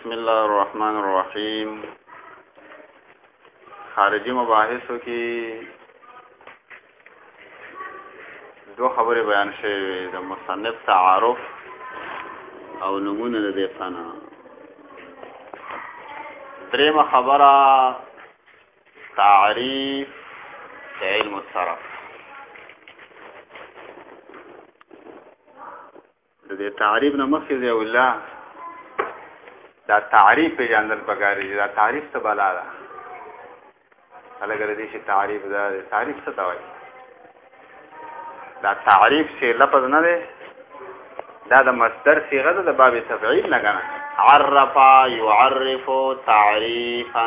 بسم الله الرحمن الرحیم خارجي مباحثو کې دو خبرې بیان شوې د مصنف تعارف او نمونه د دې فنا درېمه خبره تعریف د علم الصرف د دې تعریف نه مخکې دی ولا دا تعریف په جندل پکاري دا تعریف څه بلا ده الګر دې چې تعریف دا تعریف څه دا وایي دا تعریف چې لفظ نه دی دا د مصدر صيغه ده د باب تفعیل نه کنه عرف يعرف تعريفا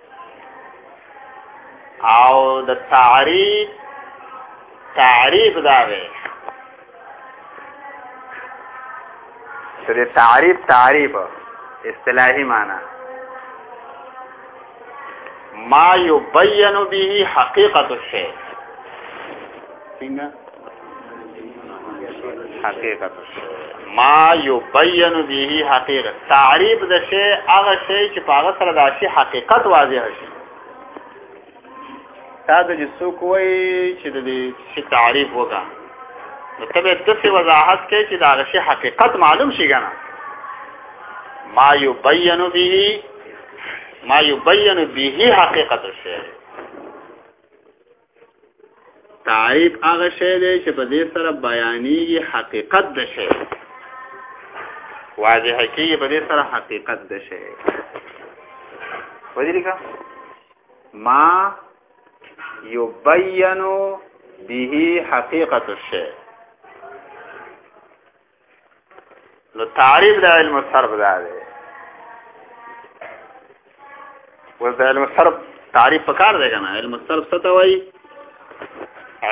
او د تعریف تعریف دا دی چې د تعریف تعریف اصطلاحي معنی ما یبین به حقیقت الشیء څنګه حقیقت ما یبین به حقیقت تعریف د شی هغه شی چې په هغه سره د شی حقیقت واضح شي تا د څوک وای چې د شی تعریف وکا نو ته به د څه وضاحت کوي چې دا شی حقیقت معلوم شي کنه ما یبین به ما یبین به حقیقت الشی تعریف هغه شی دی چې په دې سره بیانېږي حقیقت د شی واضح کېږي په دې سره حقیقت د شی ودی لکه ما یبینو به حقیقت الشی نو تعریف د علم الصرف دا دی ول د علم الصرف تعریف پکار دی کنه علم الصرف څه ته وایي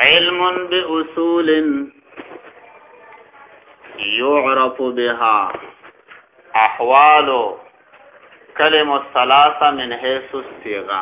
علم باصول يعرف بها احوال كلمه الثلاثه من حيث الصيغه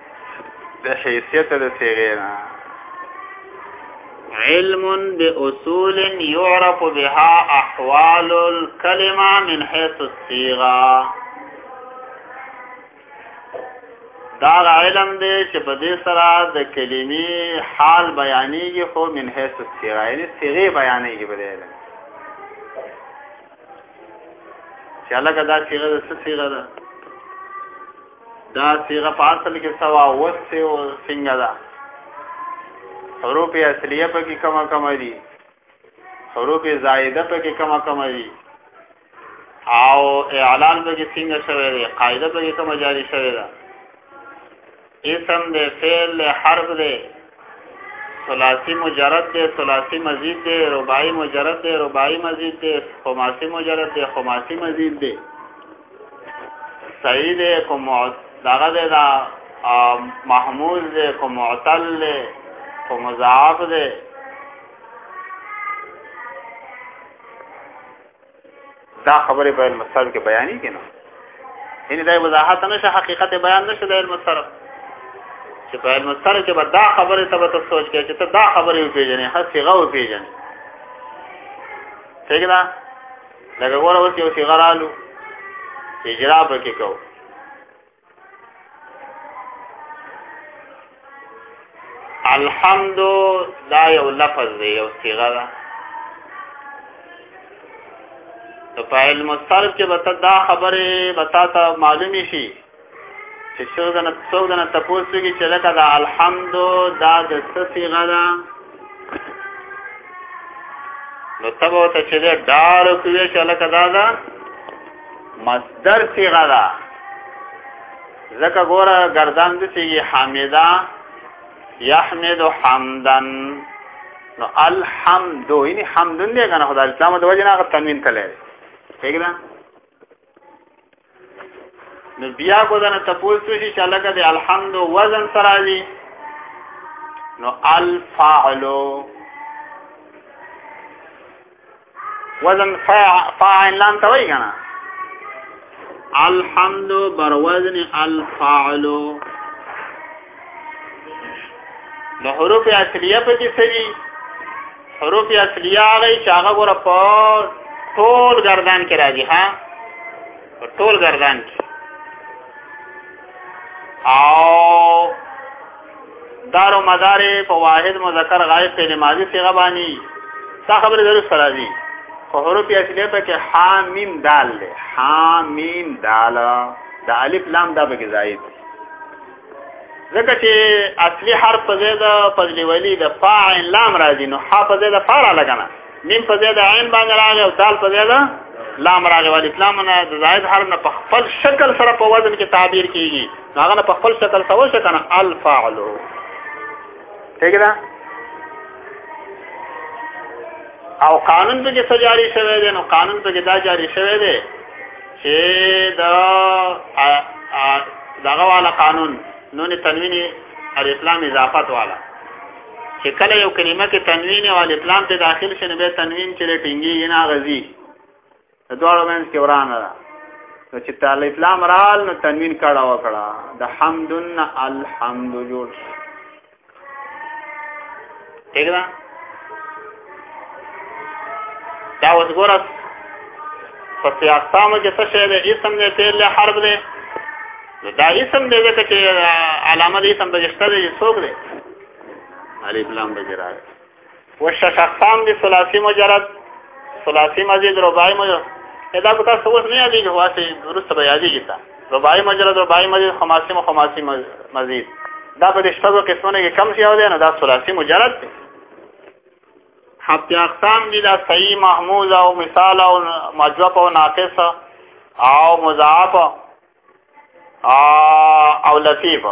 د حیثیت د صيغه نه علم باصول يعرف بها احوال الكلمه من حيث الصيغه دا علم دی چې په دې سره د کلمې حال بیانېږي خو من حيث الصيغه یعنی صيغه بیانېږي په دې علم چې لکه دا صيغه د څه صيغه ده دا صيغه په اصل کې سوا وست او څنګه ده حروف اصليه په کې کما کما دي حروف زائده په کې کما کما دي او اعلان په کې څنګه شوی دی قاعده په کې کما جاری شوی ده اسم دې فعل حرف دې ثلاثی مجرد دې ثلاثی مزید دې رباعی مجرد دې رباعی مزید دې خماسی مجرد دې خماسی مزید دې صحیح دی کوم دغه دی دا محمود دی کوم معتل دی کوم مضاعف دی دا خبره په علم الصرف کې بیانې کینو یعنی دا وضاحت نشه حقیقت بیان نشه د علم الصرف چې په علم الصرف کې به دا خبره ته به سوچ کې چې ته دا خبره پیژنې هڅه غو پیژنې څنګه لکه ګوره اوس یو صیغه رالو چې اجرا پکې کوو الحمد دا یو لفظ دی یو صیغه ده نو په علم الصرف کې به دا خبره به تا ته معلومې شي چې څو دنه څو دنه تاسو کې چې لکه دا الحمد دا د صيغه ده نو تبو ته چې دا دار کوي چې لکه دا دا مصدر صيغه ده زکه ګوره گردان دي چې حمیدا یحمد حمدن نو الحمد یعنی حمدن دی کنه خدای اسلام د وجه نه تنوین تللی پیګره نو بیا کو دنه تپوس شي چې لکه د الحمد وزن سره دي نو الفاعل وزن فاعل لام ته وایي کنه الحمد بر وزن الفاعل نو حروف اصلیه په کې سوي حروف اصلیه هغه چې هغه ګوره په ټول گردان کې راځي ها په ټول گردان کې او دار و مدار په واحد مذکر غائب په نمازي صيغه باندې تا خبره ضرور سره دي خو حروف اصلیه په کې ها میم دال له ها میم دال دا الف لام دا به کې زائد ځکه چې اصلي حرف په ځای د فضل ولی د فاعل لام راځي نو ح په ځای د فا راغله کنه میم په ځای د عین باندې راغی او دال په ځای د لام راغی ول اسلام نه د زائد حرف نه په خپل شکل سره په وزن کې تعبیر کیږي هغه نه په خپل شکل سره وشه کنه الفاعل ٹھیک ده او قانون به جاری شوی دی نو قانون به دا جاری شوی دی چې دا دغه والا قانون نون تنوین الاسلام اضافت والا چې کله یو کلمه کې تنوین او الاسلام ته داخل شي نو به تنوین چې ټینګي نه غزي د دوړو منځ کې ورانه ده نو چې تعالی اسلام رال نو تنوین کړه وکړه د حمدن الحمد جوړ ٹھیک ده دا اوس ګوره په سیاستامو کې څه شی دی اسم دی فعل دی حرف دی نو دا اسم دی ځکه چې علامه د اسم پکې شته دی څوک دی الف لام پکې راغلی والشيخ اقسام دي ثلاثي مجرد ثلاثي مزيد رباعي مجرد اذا کو تاسو اوس نه یادېږي خو هسې وروسته به یادېږي تا رباعي مجرد رباعي مزيد خماسي خماسي مزيد دا په دې شپږو قسمونو کې کم یو دی نو دا ثلاثي مجرد دی حتی اقسام دي دا صحیح محمود او مثال او مجوب او ناقص او مضاعف او لطیف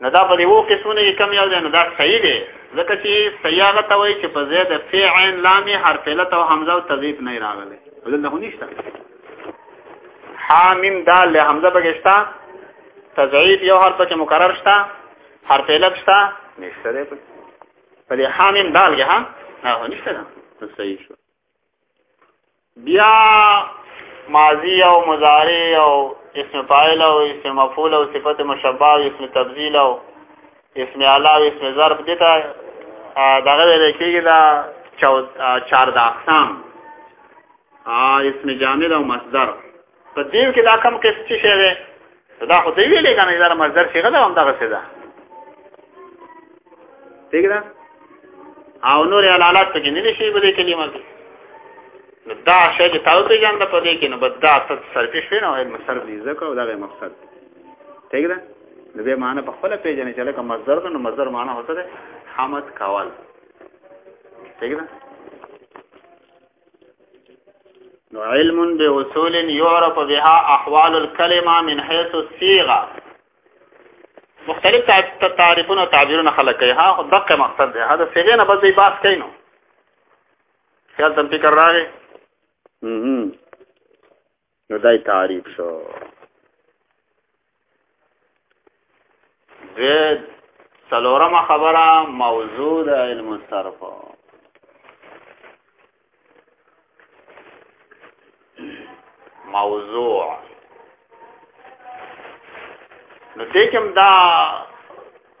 نو دا په دیو قسمونه کې کم یو دی نو دا صحیح دی ځکه چې صحیح هغه ته وایي چې په ځای د فی عین لام یې حرف علت او حمزه او تضعیف نه راغلی دلته خو نشته حامیم دال له حمزه پکې شته تضعیف یو حرف پکې مکرر شته حرف علت شته نشته دی په دې حامیم دال کې ها نه نشته دا صحیح شو بیا ماضی او مضارع او اسم فاعل او اسم مفعول او صفت مشبه او اسم تبذیل او اسم اعلی او اسم ظرف دي ته دغه ویل کېږي دا چار د اقسام اسم جامد او مصدر په دیو کې دا کم قسط څه شی دی دا خو دی ویلې کنه دا مصدر څنګه دا هم دغه څه ده ٹھیک ده او نور علالات پکې نه شي په دې کلمه کې نو دا شی چې تاسو ته ځان په دې کې نو بد دا ست سرپې شوی نو علم سر دې ځکه او دا مقصد ٹھیک ده نو به معنی په خپل پیژنې چې لکه مصدر نو مصدر معنی هوته ده حمد کول ٹھیک ده نو علم باصول يعرف بها احوال الكلمه من حيث الصيغه مختلف تعریفونه تعبیرونه خلق کوي ها خو دغه مقصد دی دا صيغه نه بس دی باس کینو خیال تم فکر راغی نو دای تعریف شو دوی سلورمه خبره موضوع د علم الصرف موضوع نو دې کوم دا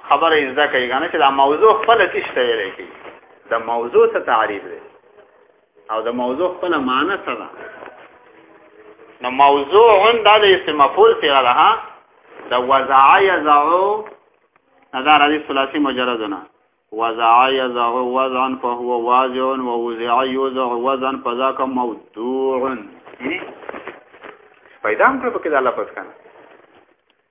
خبره یې ځکه یې غنه چې دا موضوع خپل تشته ویل کی دا موضوع څه تعریف دی او د موضوع خپل معنی څه ده نو موضوع دا د اسم مفعول څخه ده ها د وضع یزعو دا راځي ثلاثي مجرد نه وضع یزع وضعا فهو واضع ووضع یوضع وضعا فذاك موضوع پیدا هم کړو کې دا لفظ کنه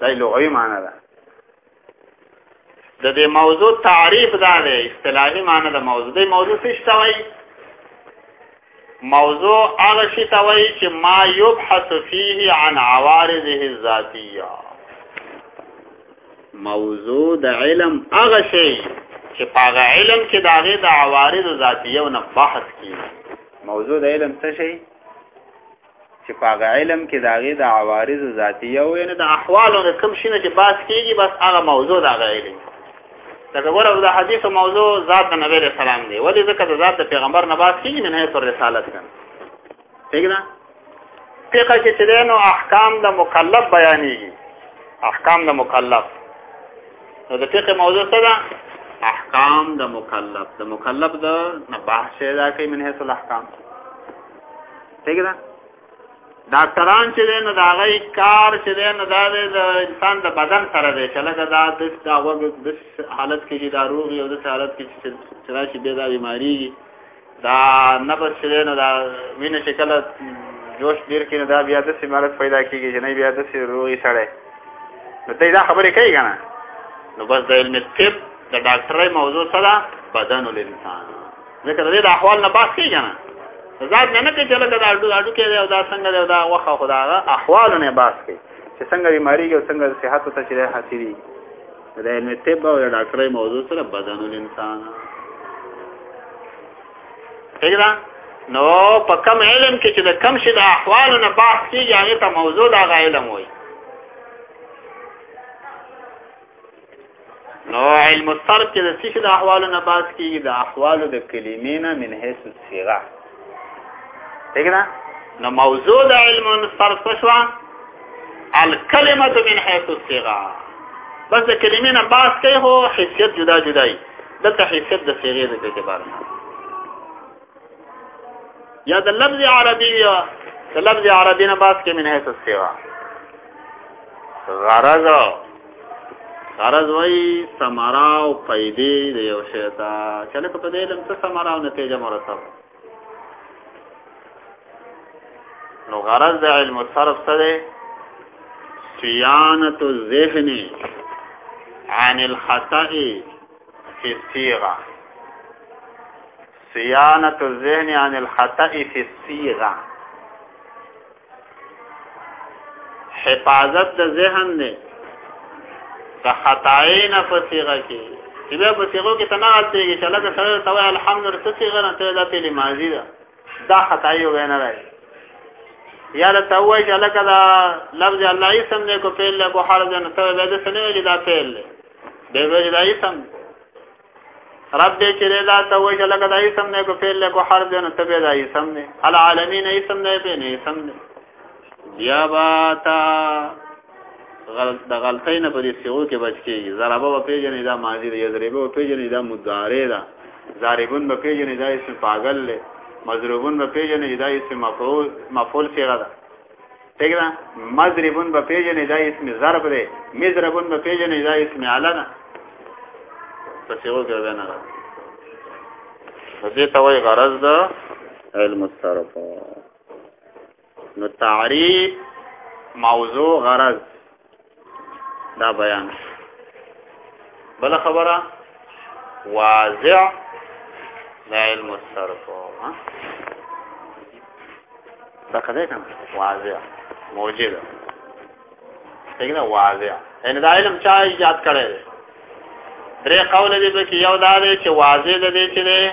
دا لغوي معنی ده د دې موضوع تعریف دا دی اصطلاحي معنی د موضوع د موضوع څه شوی موضوع هغه شی ته وایي چې ما یبحث فيه عن عوارضه الذاتيه موضوع د علم هغه شی چې پاغه علم کې داغه د عوارض ذاتیه او نه بحث کیږي موضوع د علم څه شي چې په هغه علم کې د هغې د عوارض ذاتیه او یعنې د احوالو نه کوم شي نه چې بحث کېږي بس هغه موضوع د هغه علم لکه ګوره د حدیثو موضوع ذات د نبی علیه السلام دی ولې ځکه د ذات د پیغمبر نه بحث کېږي من حیث الرسالت کنه ٹھیک ده فقه کې چې دی نو احکام د مکلف بیانېږي احکام د مکلف نو د فقه موضوع څه ده احکام د مکلف د مکلف د نه بحث دا کوي من حیث الاحکام ٹھیک ده ډاکټران چې دی نو د هغه کار چې دی نو دا دی د انسان د بدن سره دی چې لکه دا د دا وګ د حالت کې چې دا روغ یو د حالت کې چې چې راشي به دا بیماری دا نفس چې دی نو دا وینه چې کله جوش ډیر کې نو دا بیا د سیمارت پیدا کیږي چې نه بیا د سی روغي سره نو دې دا خبرې کوي کنه نو بس د علم طب د ډاکټرۍ موضوع سره بدن الانسان ځکه د دې د احوال نه باس کېږي نه ذات نه نه کې چې لکه دا اډو اډو کې دی او دا څنګه دی او دا وخه خو دا هغه احوال نه باس کوي چې څنګه بیماریږي او څنګه صحت ته چې دی حاصلېږي د علم طب او د ډاکټرۍ موضوع سره بدن الانسان ٹھیک ده نو په کم علم کې چې د کم شي د احوالو نه بحث کېږي هغې ته موضوع د هغه علم وایي نو علم الصرف چې د څه د احوالو نه باز کیږي د احوالو د کلمې نه من حيث الصيغه دګنا نو موضوع د علم الصرف شو الکلمه من حيث الصيغه بس د کلمې نه باز کوي هو حیثیت جدا جدای دلته حیثیت د صيغه د اعتبار نه یا د لفظ عربی یا د لفظ عربی نه باس کې منه څه سیوا غرض غرض وای ثمره او پیدې د یو شی ته چله په دې لم څه ثمره او نتیجه مرتب نو غرض د علم صرف څه دی صيانه الذهن عن الخطأ في الصيغه صيانة الذهن عن الخطأ في الصيغه حفاظت د ذهن نه د خطای نه په صيغه کې چې بیا په صيغو کې تنه غلطيږي چې لکه سره ته وای الحمدلله څه صيغه نه ته د پیلې ماضي ده دا خطای وینه راځي یا له ته وای چې لکه دا لفظ الله اسم نه کو پیل له کو حرف نه ته به د سنوي دا پیل دی به دا اسم رب دې چې لا ته وې چې لکه دا اسم نه کو فعل کو حرف نه ته به دا اسم نه العالمین اسم نه به نه اسم نه بیا با تا غلط د غلطۍ نه په دې سیو کې بچ کیږي ضربه په پیژنې دا ماضی دی ضربه په پیژنې دا مضارع ده ضاربون په پیژنې دا اسم پاگل له مضروبون په پیژنې دا اسم مفعول مفعول سیغه ده ٹھیک ده مضربون به پیژنې دا اسم ضرب دی مضربون به پیژنې دا اسم اعلی ده پسې وګورئ نه ده دې ته وایي غرض ده علم الصرف نو تعریف موضوع غرض دا بیان بل خبره واضع دا علم الصرف ها دا کده کنه واضع موجب څنګه واضع ان دا علم چا ایجاد کړی دی درې قول دي چې یو دا دی چې واضع دی چې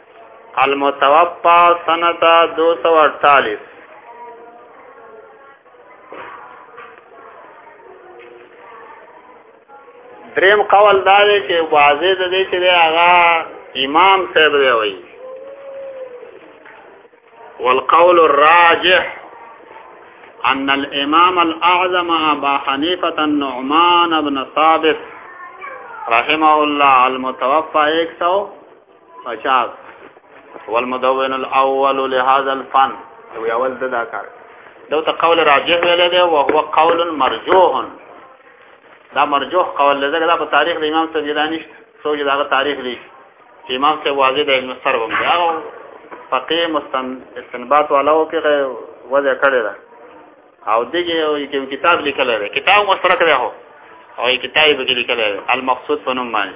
المتوفا سنت 248 دریم قول دا دی چې واضح ده چې هغه امام صاحب دی وایي والقول الراجح أن الإمام الأعظم أبا حنيفة النعمان بن ثابت رحمه الله المتوفى 100 اچاز والمدون الاول لهذا الفن یو اول د دا کار دو ته قول راجح ویل دی او هو قول مرجوح دا مرجوح قول لږه دا په تاریخ د امام سجدانی شته سوجي دا تاریخ دی چې امام ته واضح د ابن سر وم دا فقيه مستن استنباط والاو کې وځه کړی دا او دغه یو کتاب لیکل دی کتاب مشترک دی هو او کتاب به لیکل دی المقصود فنوم باندې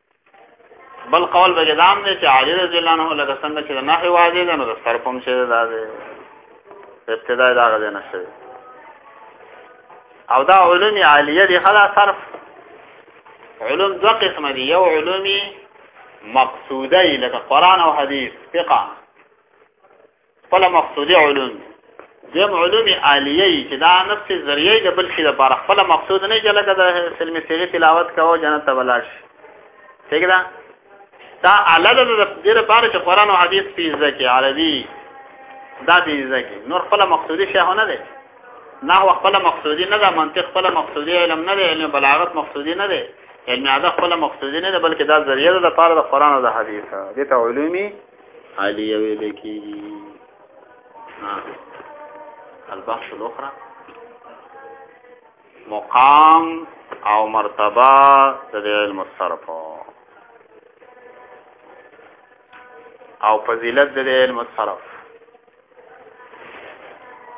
بل قول به دام دی چې علی رضی الله عنه لکه څنګه چې نه حواجه ده نو د سر کوم شه ده ده ابتدا دا غځ نه شوی او دا علوم عالیه دي خلا صرف علوم دو قسم دي یو علوم مقصوده لکه قران او حدیث فقه خپل مقصودي علوم دیم علوم عالیه چې دا نفس ذریعه د بل شي لپاره خپل مقصود نه چې لکه د سلم سیغه تلاوت کوو جنت ته ولاړ شي ٹھیک ده دا اعلی د دې لپاره چې قران او حدیث په ځکه عربي دا دې ځکه نور خپل مقصودي شی نه دی نحو خپل مقصودی نه ده منطق خپل مقصودی علم نه ده علم بلاغت مقصودی نه ده علم عادت خپل مقصودی نه ده بلکې دا ذریعہ ده لپاره د قران او د حدیث دي ته علومي حالیه ویل کېږي البحث الاخرى مقام او مرتبه د علم الصرف او فضیلت د علم الصرف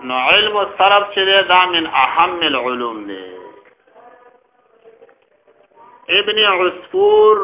نو علم الصرف چې دا من اهم العلوم دی ابن عصفور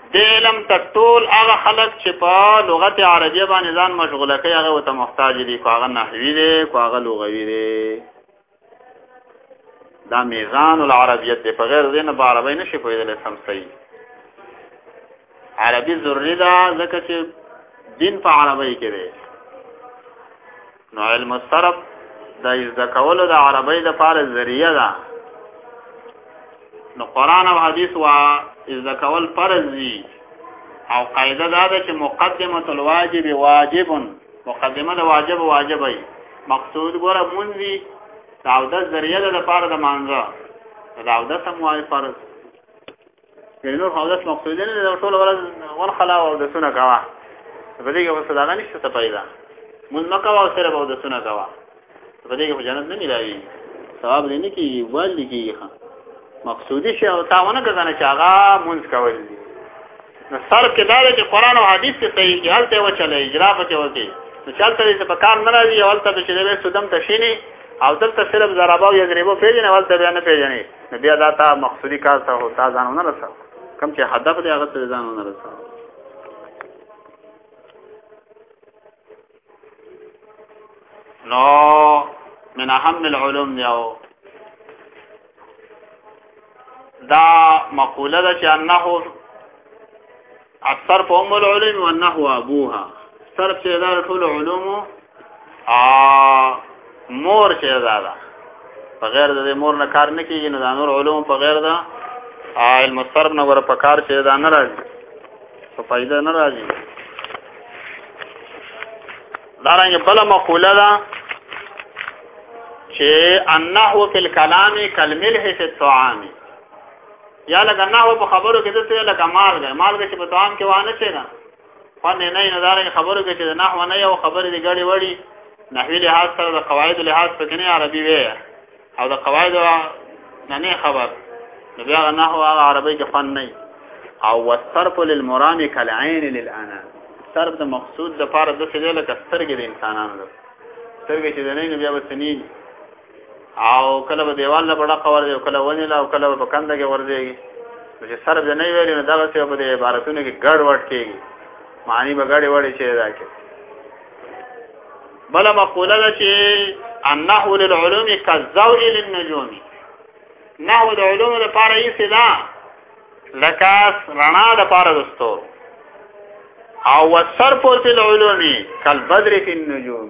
د علم ته ټول هغه خلک چې په لغت عربیه باندې ځان مشغوله کوي هغه ته محتاج دي کو هغه نحوی دي کو هغه لغوی دي دا میزان العربیت دی په غیر دین په عربی نشي پوهېدلی سم صحیح عربي ضروري ده ځکه چې دین په عربی کې دی نو علم الصرف د زده کولو د عربی د پاره ذریعہ ده نو قران او حدیث وا زده کول فرض دي او قاعده دا ده چې مقدمه الواجب واجب مقدمه د واجب واجب وي مقصود ګوره مونږي دا د ذریعہ د پاره د مانزه دا د سموای فرض یعنی نور خو داس مقصود نه دی ټول ورځ ول خلا او د سونه کوا په دې کې وسه دا نشته ته پیدا مون مکه او سره به د سونه کوا په دې کې جنت نه ملایي ثواب دې نه کیږي وال دې کیږي مقصودی شی او تاونه کزنه چې هغه مونږ کول دي نو سر کې دا چې قران او حديث ته صحیح کې حالت و چلے اجرا پکې وتی نو چلته دې په کار نه راځي او تل ته چې دې سودم تشینی او دلته صرف ضرباو یا غریبو پیژنې ولته بیان پیژنې نبی الله تا مقصودی کار ته هو تا ځان نه رسو کم چې هدف دی هغه ته ځان نه رسو نو من اهم العلوم یو دا مقوله ده چې انه الصرف ام العلوم والنحو ابوها صرف چې دا ټول علوم ا مور چې دا ده په غیر د مور نه کار نه کیږي نو دا نور علوم په غیر دا علم الصرف نه ور په کار چې دا نه راځي په فائدہ نه راځي دا رنګ بل مقوله ده چې النحو فی الكلام کلمه فی الطعام یا لکه نه په خبرو کې دته لکه مالګه مالګه چې په طعام کې وانه شي نه فن نه نه دار خبرو کې چې نه و نه یو خبرې دی غړي وړي نحوی لحاظ سره د قواعد لحاظ په کني عربي وي او د قواعد نه نه خبر نو بیا نه هو هغه عربي کې فن نه او والصرف للمرام كالعين للانا صرف د مقصود د پاره د څه لکه سترګې د انسانانو سترګې چې نه نه بیا وسنی او کله به دیوال له بڑا خور دی کله ونی لا او کله په کند کې ور دی چې سر به نه ویل نو دا څه په دې عبارتونو کې ګډ وډ کېږي معنی به ګډ وډ شي دا کې بل مقوله ده چې النحو للعلوم كالزوء للنجوم نحو د علوم لپاره یې سلا لکه رڼا د پاره دوستو او وصرف فی العلوم کالبدر فی النجوم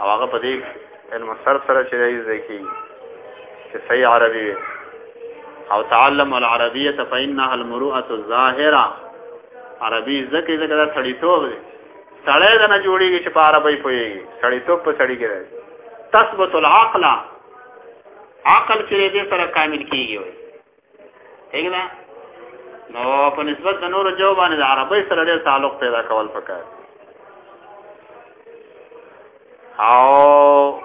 او هغه په دې علم سر سره چې دی زده کی چې صحیح عربي وي او تعلم العربيه فانها المروءه الظاهره عربي زکه زکه دا سړی توب دی سړی دا نه جوړیږي چې په عربي پويږي سړی توب په سړی کې راځي تثبت العقل عقل چې دې سره کامل کیږي ٹھیک ده نو په نسبت د نورو جو باندې د عربی سره ډېر تعلق پیدا کول پکار او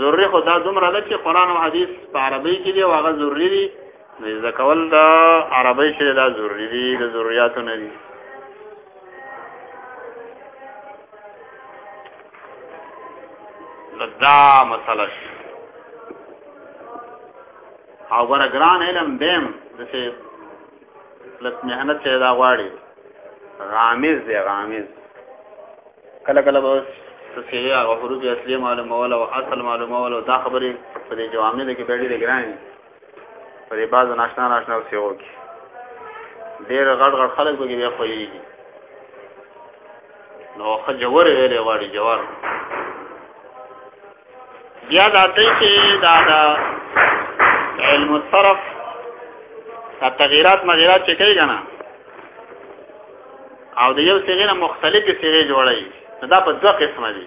ضروري خو دا دومره ده چې قرآن او حدیث په عربی کې دی او هغه ضروري دي نو زده کول د عربی سره دا ضروري دي د ضروریاتو نه دي لدا مسله او ورګران علم دیم د څه لک مهنت چې دا غواړي غامز دی غامز کله کله به تصحیح او حروف اصلي معلومول او اصل معلومول او دا خبره په دې جوامع کې ډېرې ګرانې په دې بعضو ناشنا ناشنا سیغو کې ډېر غړ غړ خلک به کې بیا خوېږي نو خو جوور ویلې غواړي جوار بیا دا ته چې دا دا علم الصرف دا تغیرات مغیرات چې کوي کنه او د یو صيغه نه مختلفې صيغې جوړي دا په دوه قسمه دي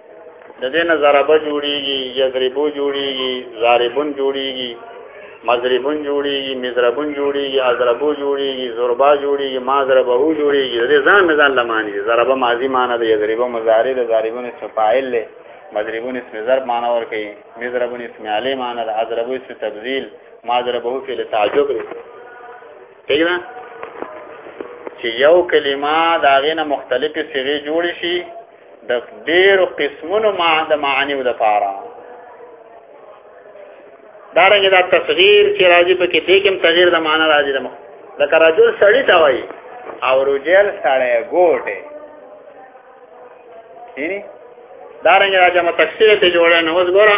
د دې نه ضربه جوړیږي یضربو جوړیږي ضاربون جوړیږي مضربون جوړیږي مضربون جوړیږي اضربو جوړیږي ضربا جوړیږي ما ضربه جوړیږي د ځان نه ځان لمانی ضربه ماضی معنی د یضربو مضارع د ضاربون اسم فاعل له مضربون اسم ضرب معنی ور کوي مضربون اسم علی معنی د اضربو اسم تبذیل ما ضربه فعل تعجب لري ٹھیک ده چې یو کلمه دا غینه مختلفې صيغې جوړې شي د ډېرو قسمونو ما د معانیو د پاره دا رنګه دا تصغیر چې راځي په کې دې کوم تغیر د معنا راځي د مخ لکه رجل سړی ته وایي او رجل سړی ګوټه یعنی دا رنګه راځي ما تفسیر ته جوړه نو وګوره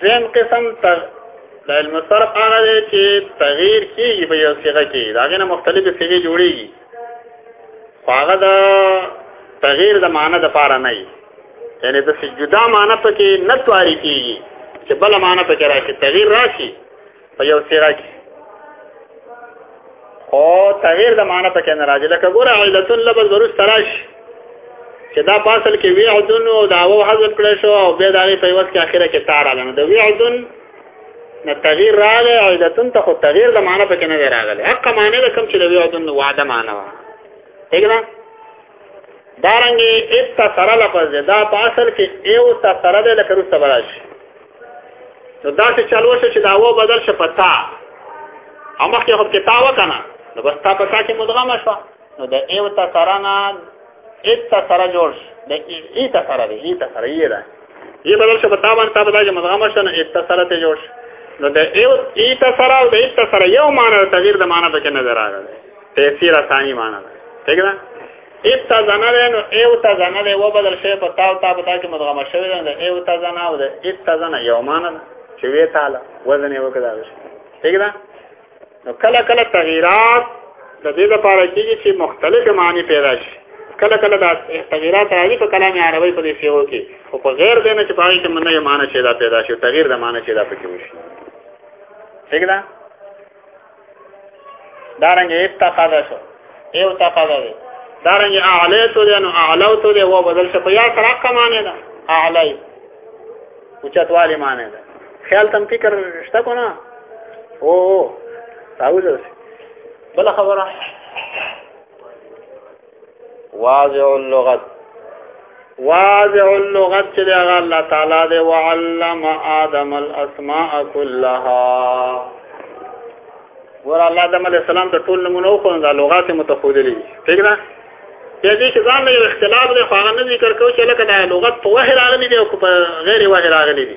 ځین قسم تغ... د علم صرف هغه دی چې تغییر کیږي په یو صيغه کې دا غنه مختلفې صيغې جوړیږي هغه د تغییر د معنی د پاره نه یعنی د جدا معنی پکې نه تواری کیږي چې بل معنی پکې راشي تغییر راشي په یو سره کې خو تغیر د معنی په کې نه راځي لکه ګوره علتون لبل ضرور تراش چې دا پاسل کې وی عدن او دا و حذف کړی شو او به دا غي په وخت کې اخره کې تار علنه د وی عدن نه تغیر راغی علتون ته خو تغیر د معنی په کې نه راغلی حق معنی د کوم چې د وی عدن وعده معنی و هیګنه دارنګي اتصل لفظ دا په اصل کې یو تصل ده لکه روسته براش نو دا چې چالو شو چې دا و بدل شو پتا او مخکې خو کې تا وکنه نو بس تا پتا کې مدغم شو نو دا یو تصل نه اتصل جوړ د ای تصل دی ای تصل یې ده یې بدل شو پتا باندې تا بدل شو مدغم شو نو اتصل ته جوړ نو دا یو ای تصل او د اتصل یو معنی تغیر د معنی پکې نظر راغلی تفسیر ثانی معنا ده ٹھیک ده ایتا زنا ده نو ایوتا زنا ده و بدل شی په تاو تا بتا کې مدغمه شوی ده ایوتا زنا او ده ایتا زنا یو معنا ده چې وی تعالی وزن یې وکړا شي ٹھیک ده نو کله کله تغیرات د دې لپاره کېږي چې مختلفه معنی پیدا شي کله کله دا تغیرات راځي په کلام عربی په دې شیو کې او په غیر دینه چې پای کې مننه معنی شي دا پیدا شي تغیر د معنی شي دا پکې وشي ٹھیک ده دارنګ اتخذ شو ایو تخذ دی دارنګ اعلیتو دی نو اعلوتو دی و بدل شو په یا سره کمانه ده اعلی اوچتوالی معنی ده خیال تم فکر شته کو نه او او راوځه بل خبره واضع اللغت واضع اللغت چې هغه الله تعالی دی وعلم آدم الاسماء كلها ور الله آدم علیہ السلام د ټول نمونه خو د لغات متخودلې ٹھیک ده یا دې کې ځان له اختلاف له خو هغه نه ذکر کوي چې لکه د لغت په وحی راغلي دي او په غیر وحی راغلي دي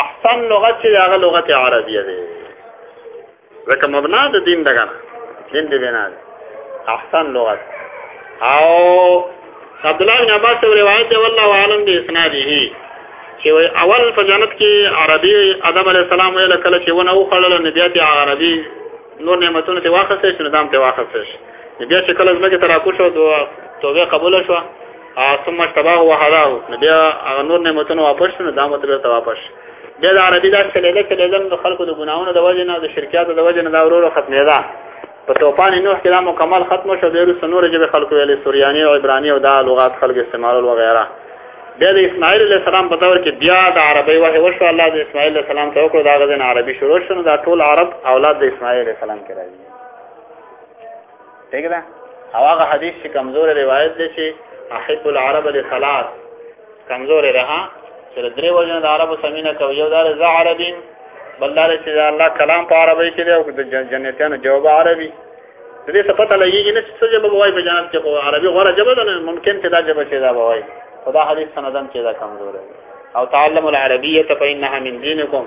احسن لغت چې هغه لغت عربیه دی ځکه مبنا د دین دغه دین دی بنا دی احسن لغت او عبد الله بن عباس روایت دی والله عالم دی اسناده چې اول په جنت کې عربي ادم علی السلام ویل کله چې ونه وخړل نو بیا ته عربي نور نعمتونه ته واخصه شنو دام ته واخصه شي بیا چې کله زمګه تراکو شو دوه توبه قبول شو ثم اشتباه وهداه نو بیا هغه نور نعمتونه واپس شونه دا مطلب ته واپس بیا د عربي دا چلیده چلیده د خلکو د ګناونو د وجه نه د شرکیاتو د وجه نه دا ورور ختمې ده په توپان نوح کې دا مکمل ختم شو د روس نور جبه خلکو ویلې سوریانی او عبرانی او دا لغات خلک استعمالول وغیرہ بیا د اسماعیل علیه السلام په دور کې بیا د عربی وحی وشو الله د اسماعیل علیه السلام ته وکړو دا غزن عربي شروع شونه دا ټول عرب اولاد د اسماعیل علیه السلام کې راځي ٹھیک ده او هغه حدیث چې کمزور روایت دی چې احب العرب لثلاث کمزور ده ها چې درې وجنه د عربو سمینه کوي یو دار ز عربي بلدار چې الله کلام په عربی کې دی او د جنتیانو جواب عربي د دې څه پته لګیږي نه چې څه جواب وایي په جنت کې خو عربي غوړه جواب ده ممکن چې دا جواب شي دا وایي خدا حدیث سندن چې دا کمزور دی او تعلم العربیه فإنها من دینکم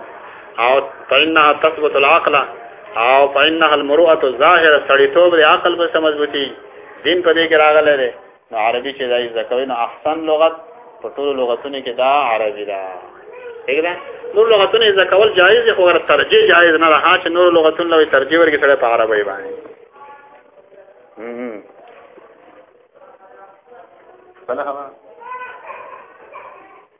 او فإنها تثبت العقل او فإنها المروءة الظاهرة سړیتوب د عقل په سم مضبوطی دین په دې کې راغلی دی نو عربي چې دای زکوي نو احسن لغت په ټولو لغتونو کې دا عربي ده دغه نور لغتونه زکول جایز دي خو غیر ترجیح جایز نه راځي چې نور لغتونه لوي ترجیح ورګي سره په عربي باندې بل خبره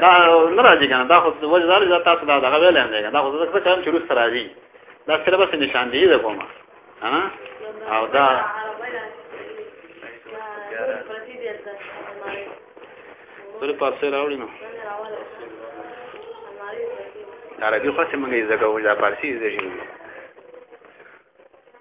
دا نه راځي کنه دا خو وجه دار دا تاسو دا دغه ویل نه دا خو زه څه کوم چې روس راځي دا سره بس نشان دی دا کومه ها او دا پر پاسه راوړی نو عربي خو څه مونږه زګو دا فارسي زګو